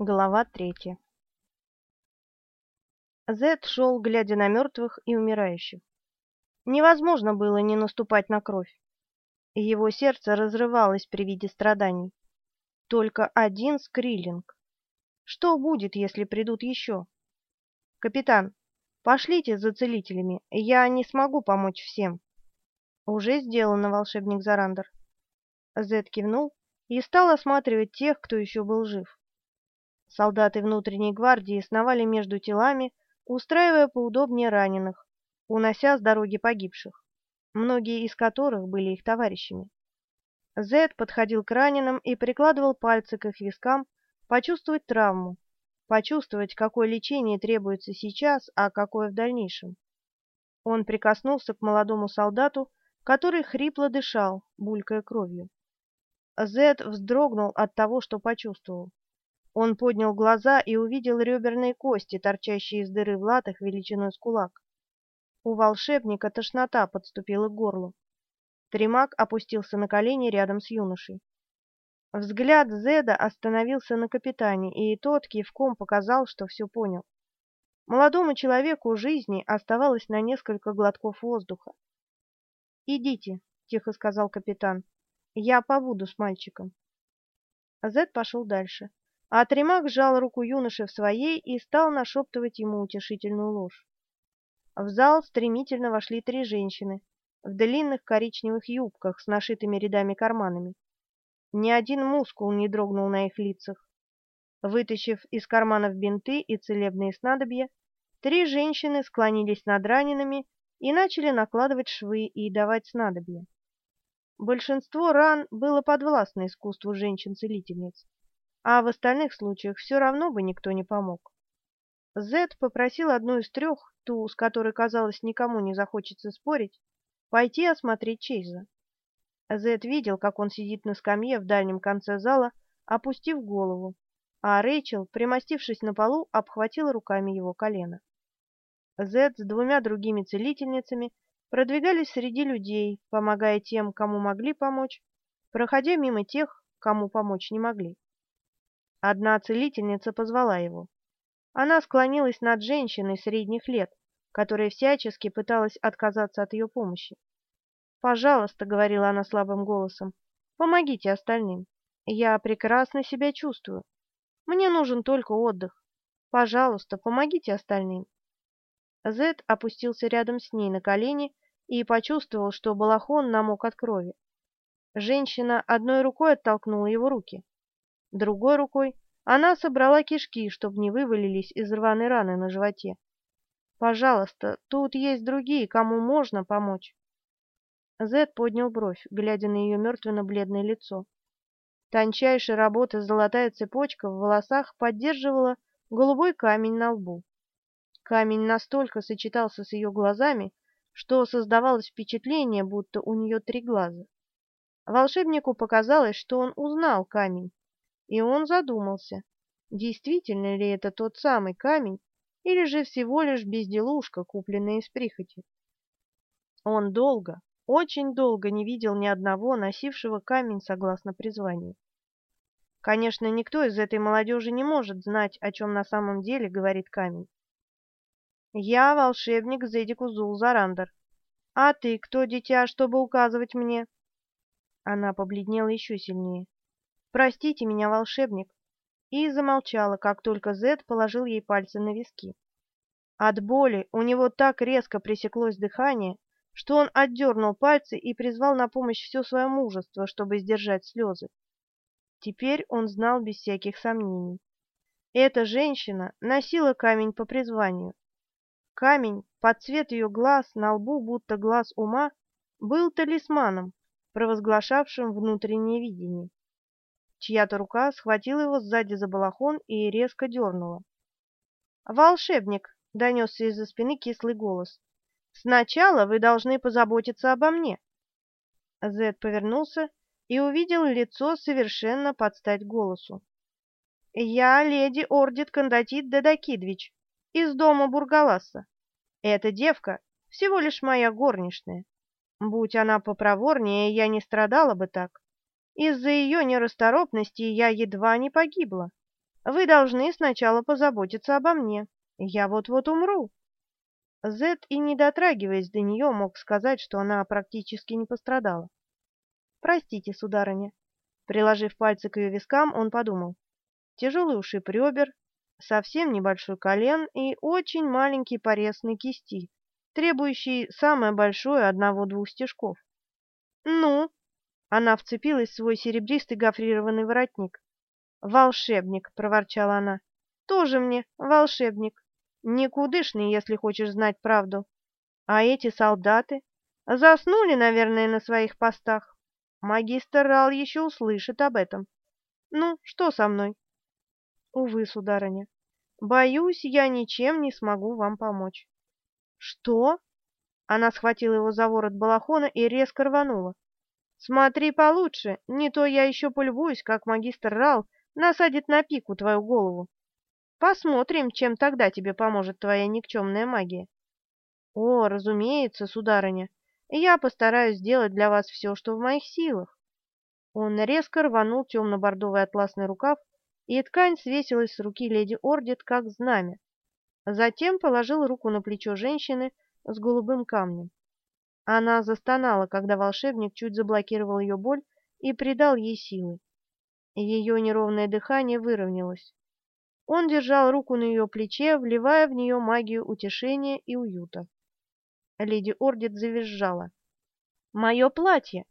Глава третья Зед шел, глядя на мертвых и умирающих. Невозможно было не наступать на кровь. Его сердце разрывалось при виде страданий. Только один скриллинг. Что будет, если придут еще? Капитан, пошлите за целителями, я не смогу помочь всем. Уже сделано, волшебник Зарандер. Зед кивнул и стал осматривать тех, кто еще был жив. Солдаты внутренней гвардии сновали между телами, устраивая поудобнее раненых, унося с дороги погибших, многие из которых были их товарищами. Зед подходил к раненым и прикладывал пальцы к их вискам, почувствовать травму, почувствовать, какое лечение требуется сейчас, а какое в дальнейшем. Он прикоснулся к молодому солдату, который хрипло дышал, булькая кровью. Зед вздрогнул от того, что почувствовал. Он поднял глаза и увидел реберные кости, торчащие из дыры в латах величиной с кулак. У волшебника тошнота подступила к горлу. Тримак опустился на колени рядом с юношей. Взгляд Зеда остановился на капитане, и тот кивком показал, что все понял. Молодому человеку жизни оставалось на несколько глотков воздуха. «Идите», — тихо сказал капитан, — «я побуду с мальчиком». Зед пошел дальше. А Тремак сжал руку юноши в своей и стал нашептывать ему утешительную ложь. В зал стремительно вошли три женщины в длинных коричневых юбках с нашитыми рядами карманами. Ни один мускул не дрогнул на их лицах. Вытащив из карманов бинты и целебные снадобья, три женщины склонились над ранеными и начали накладывать швы и давать снадобья. Большинство ран было подвластно искусству женщин-целительниц а в остальных случаях все равно бы никто не помог. Зед попросил одну из трех, ту, с которой, казалось, никому не захочется спорить, пойти осмотреть Чейза. Зед видел, как он сидит на скамье в дальнем конце зала, опустив голову, а Рэйчел, примостившись на полу, обхватила руками его колено. Зед с двумя другими целительницами продвигались среди людей, помогая тем, кому могли помочь, проходя мимо тех, кому помочь не могли. Одна целительница позвала его. Она склонилась над женщиной средних лет, которая всячески пыталась отказаться от ее помощи. «Пожалуйста», — говорила она слабым голосом, — «помогите остальным. Я прекрасно себя чувствую. Мне нужен только отдых. Пожалуйста, помогите остальным». Зед опустился рядом с ней на колени и почувствовал, что балахон намок от крови. Женщина одной рукой оттолкнула его руки. Другой рукой она собрала кишки, чтобы не вывалились из рваной раны на животе. «Пожалуйста, тут есть другие, кому можно помочь». Зед поднял бровь, глядя на ее мертвенно-бледное лицо. Тончайшей работы золотая цепочка в волосах поддерживала голубой камень на лбу. Камень настолько сочетался с ее глазами, что создавалось впечатление, будто у нее три глаза. Волшебнику показалось, что он узнал камень, и он задумался, действительно ли это тот самый камень, или же всего лишь безделушка, купленная из прихоти. Он долго, очень долго не видел ни одного носившего камень согласно призванию. Конечно, никто из этой молодежи не может знать, о чем на самом деле говорит камень. «Я волшебник Зедикузул Зарандер. А ты кто, дитя, чтобы указывать мне?» Она побледнела еще сильнее. «Простите меня, волшебник!» И замолчала, как только Зед положил ей пальцы на виски. От боли у него так резко пресеклось дыхание, что он отдернул пальцы и призвал на помощь все свое мужество, чтобы сдержать слезы. Теперь он знал без всяких сомнений. Эта женщина носила камень по призванию. Камень, под цвет ее глаз, на лбу будто глаз ума, был талисманом, провозглашавшим внутреннее видение. Чья-то рука схватила его сзади за балахон и резко дернула. «Волшебник!» — донесся из-за спины кислый голос. «Сначала вы должны позаботиться обо мне!» Зед повернулся и увидел лицо совершенно под стать голосу. «Я леди Ордит Кондатит Дедакидвич из дома Бургаласа. Эта девка всего лишь моя горничная. Будь она попроворнее, я не страдала бы так. Из-за ее нерасторопности я едва не погибла. Вы должны сначала позаботиться обо мне. Я вот-вот умру. Зет и не дотрагиваясь до нее, мог сказать, что она практически не пострадала. «Простите, сударыня». Приложив пальцы к ее вискам, он подумал. Тяжелый ушиб ребер, совсем небольшой колен и очень маленький порез на кисти, требующий самое большое одного-двух стежков. «Ну?» — она вцепилась в свой серебристый гофрированный воротник. «Волшебник!» — проворчала она. «Тоже мне волшебник!» Никудышный, если хочешь знать правду. А эти солдаты заснули, наверное, на своих постах. Магистр Рал еще услышит об этом. Ну, что со мной? Увы, сударыня, боюсь, я ничем не смогу вам помочь. Что? Она схватила его за ворот балахона и резко рванула. Смотри получше, не то я еще полюбуюсь, как магистр Рал насадит на пику твою голову. Посмотрим, чем тогда тебе поможет твоя никчемная магия. О, разумеется, сударыня, я постараюсь сделать для вас все, что в моих силах. Он резко рванул темно-бордовый атласный рукав, и ткань свесилась с руки леди Ордит, как знамя. Затем положил руку на плечо женщины с голубым камнем. Она застонала, когда волшебник чуть заблокировал ее боль и придал ей силы. Ее неровное дыхание выровнялось. Он держал руку на ее плече, вливая в нее магию утешения и уюта. Леди Ордит завизжала. «Мое платье!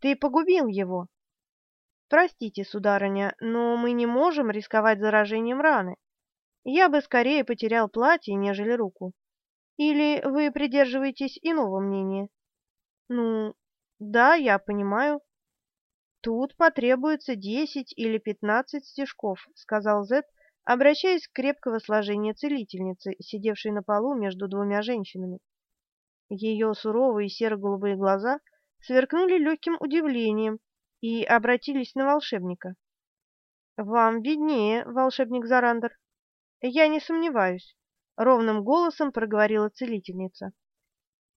Ты погубил его!» «Простите, сударыня, но мы не можем рисковать заражением раны. Я бы скорее потерял платье, нежели руку. Или вы придерживаетесь иного мнения?» «Ну, да, я понимаю». «Тут потребуется десять или пятнадцать стежков», — сказал Зет, обращаясь к крепкого сложения целительницы, сидевшей на полу между двумя женщинами. Ее суровые серо-голубые глаза сверкнули легким удивлением и обратились на волшебника. «Вам виднее, волшебник Зарандер». «Я не сомневаюсь», — ровным голосом проговорила целительница.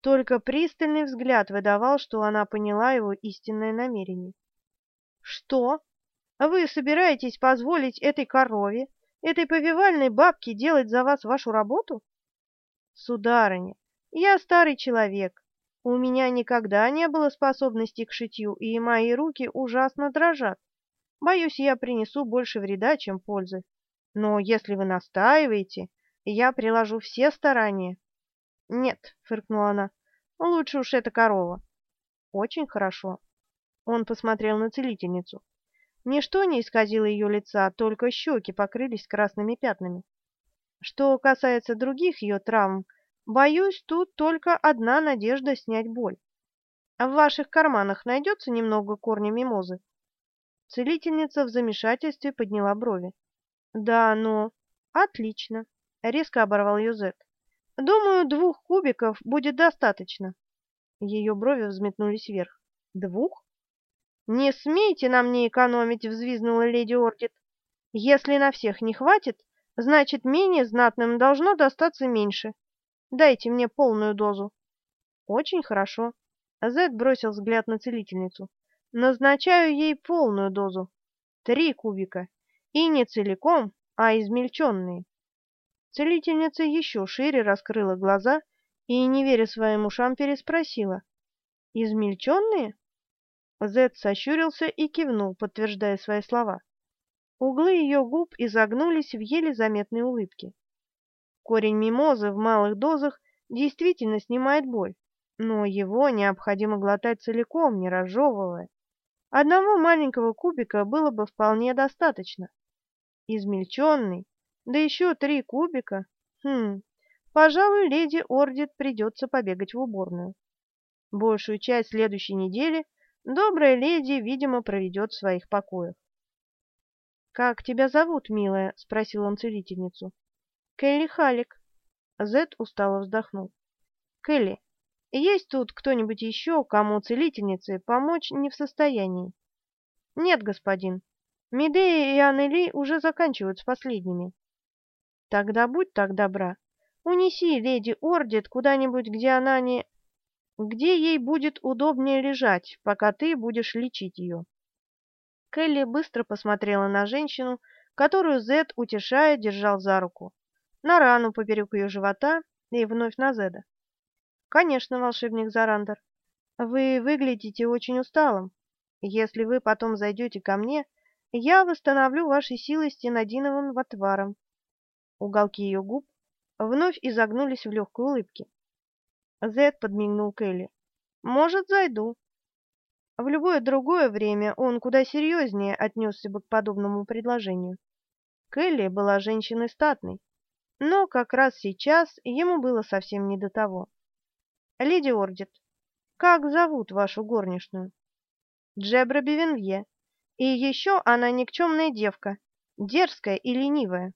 Только пристальный взгляд выдавал, что она поняла его истинное намерение. «Что? Вы собираетесь позволить этой корове этой повивальной бабке делать за вас вашу работу? Сударыня, я старый человек. У меня никогда не было способности к шитью, и мои руки ужасно дрожат. Боюсь, я принесу больше вреда, чем пользы. Но если вы настаиваете, я приложу все старания. Нет, фыркнула она. Лучше уж эта корова. Очень хорошо. Он посмотрел на целительницу. Ничто не исказило ее лица, только щеки покрылись красными пятнами. Что касается других ее травм, боюсь, тут только одна надежда снять боль. А в ваших карманах найдется немного корня мимозы? Целительница в замешательстве подняла брови. Да, но... Отлично. Резко оборвал ее Зет. Думаю, двух кубиков будет достаточно. Ее брови взметнулись вверх. Двух? «Не смейте на мне экономить!» — взвизгнула леди Ордит. «Если на всех не хватит, значит, менее знатным должно достаться меньше. Дайте мне полную дозу». «Очень хорошо». Зед бросил взгляд на целительницу. «Назначаю ей полную дозу. Три кубика. И не целиком, а измельченные». Целительница еще шире раскрыла глаза и, не веря своим ушам, переспросила. «Измельченные?» Зед сощурился и кивнул, подтверждая свои слова. Углы ее губ изогнулись в еле заметной улыбке. Корень мимозы в малых дозах действительно снимает боль, но его необходимо глотать целиком, не разжевывая. Одного маленького кубика было бы вполне достаточно. Измельченный, да еще три кубика. Хм, пожалуй, леди Ордит придется побегать в уборную. Большую часть следующей недели – добрая леди, видимо, проведет в своих покоях. «Как тебя зовут, милая?» — спросил он целительницу. «Келли Халик». Зет устало вздохнул. «Келли, есть тут кто-нибудь еще, кому целительнице помочь не в состоянии?» «Нет, господин. Медея и Аннели уже заканчивают с последними». «Тогда будь так добра. Унеси леди Ордит куда-нибудь, где она не...» где ей будет удобнее лежать, пока ты будешь лечить ее. Келли быстро посмотрела на женщину, которую Зед, утешая, держал за руку, на рану поперек ее живота и вновь на Зеда. «Конечно, волшебник Зарандер, вы выглядите очень усталым. Если вы потом зайдете ко мне, я восстановлю ваши силы стенодиновым отваром». Уголки ее губ вновь изогнулись в легкой улыбке. Зед подмигнул Келли. «Может, зайду». В любое другое время он куда серьезнее отнесся бы к подобному предложению. Келли была женщиной статной, но как раз сейчас ему было совсем не до того. «Леди Ордит, как зовут вашу горничную?» «Джебра Бивенвье. И еще она никчемная девка, дерзкая и ленивая».